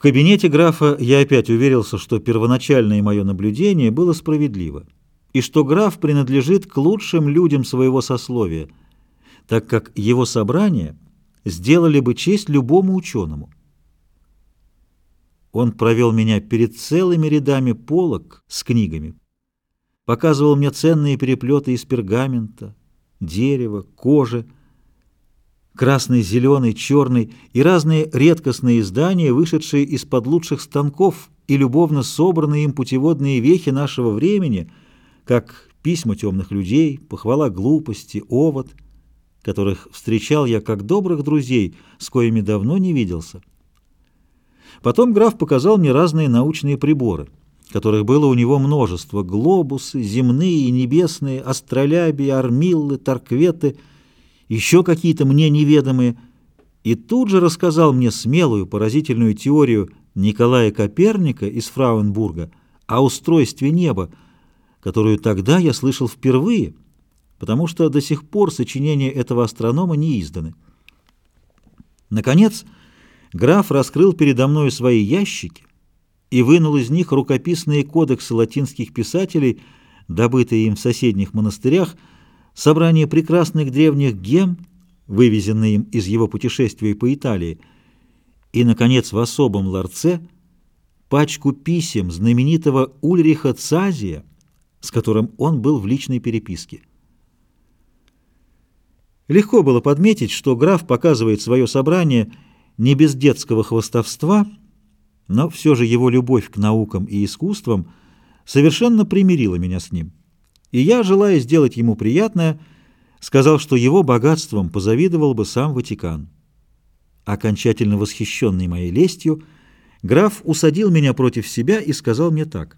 В кабинете графа я опять уверился, что первоначальное мое наблюдение было справедливо, и что граф принадлежит к лучшим людям своего сословия, так как его собрания сделали бы честь любому ученому. Он провел меня перед целыми рядами полок с книгами, показывал мне ценные переплеты из пергамента, дерева, кожи, красный, зеленый, черный и разные редкостные издания, вышедшие из-под лучших станков и любовно собранные им путеводные вехи нашего времени, как письма темных людей, похвала глупости, овод, которых встречал я как добрых друзей, с коими давно не виделся. Потом граф показал мне разные научные приборы, которых было у него множество — глобусы, земные и небесные, астролябии, армиллы, торкветы, еще какие-то мне неведомые, и тут же рассказал мне смелую, поразительную теорию Николая Коперника из Фрауенбурга о устройстве неба, которую тогда я слышал впервые, потому что до сих пор сочинения этого астронома не изданы. Наконец, граф раскрыл передо мною свои ящики и вынул из них рукописные кодексы латинских писателей, добытые им в соседних монастырях, собрание прекрасных древних гем, вывезенные им из его путешествия по Италии, и, наконец, в особом ларце пачку писем знаменитого Ульриха Цазия, с которым он был в личной переписке. Легко было подметить, что граф показывает свое собрание – не без детского хвостовства, но все же его любовь к наукам и искусствам совершенно примирила меня с ним. И я, желая сделать ему приятное, сказал, что его богатством позавидовал бы сам Ватикан. Окончательно восхищенный моей лестью, граф усадил меня против себя и сказал мне так.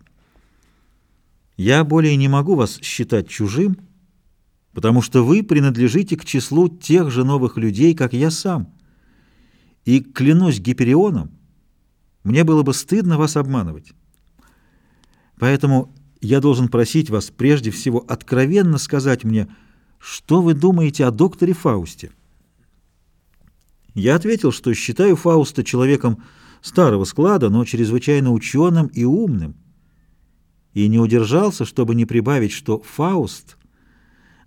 «Я более не могу вас считать чужим, потому что вы принадлежите к числу тех же новых людей, как я сам». И, клянусь Гиперионом, мне было бы стыдно вас обманывать. Поэтому я должен просить вас прежде всего откровенно сказать мне, что вы думаете о докторе Фаусте. Я ответил, что считаю Фауста человеком старого склада, но чрезвычайно ученым и умным, и не удержался, чтобы не прибавить, что Фауст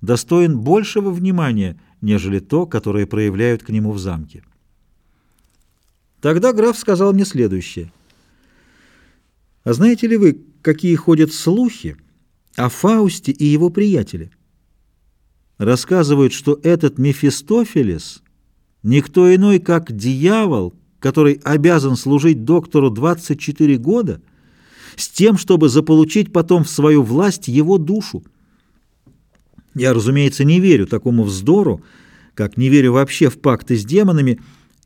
достоин большего внимания, нежели то, которое проявляют к нему в замке. Тогда граф сказал мне следующее. «А знаете ли вы, какие ходят слухи о Фаусте и его приятеле? Рассказывают, что этот Мефистофелес никто иной, как дьявол, который обязан служить доктору 24 года, с тем, чтобы заполучить потом в свою власть его душу. Я, разумеется, не верю такому вздору, как не верю вообще в пакты с демонами,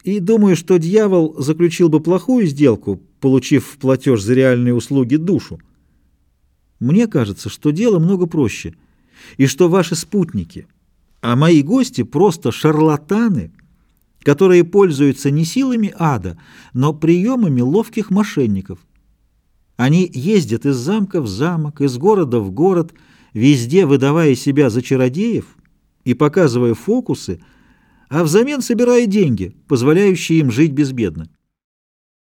и думаю, что дьявол заключил бы плохую сделку, получив в платеж за реальные услуги душу. Мне кажется, что дело много проще, и что ваши спутники, а мои гости просто шарлатаны, которые пользуются не силами ада, но приемами ловких мошенников. Они ездят из замка в замок, из города в город, везде выдавая себя за чародеев и показывая фокусы, а взамен собирая деньги, позволяющие им жить безбедно.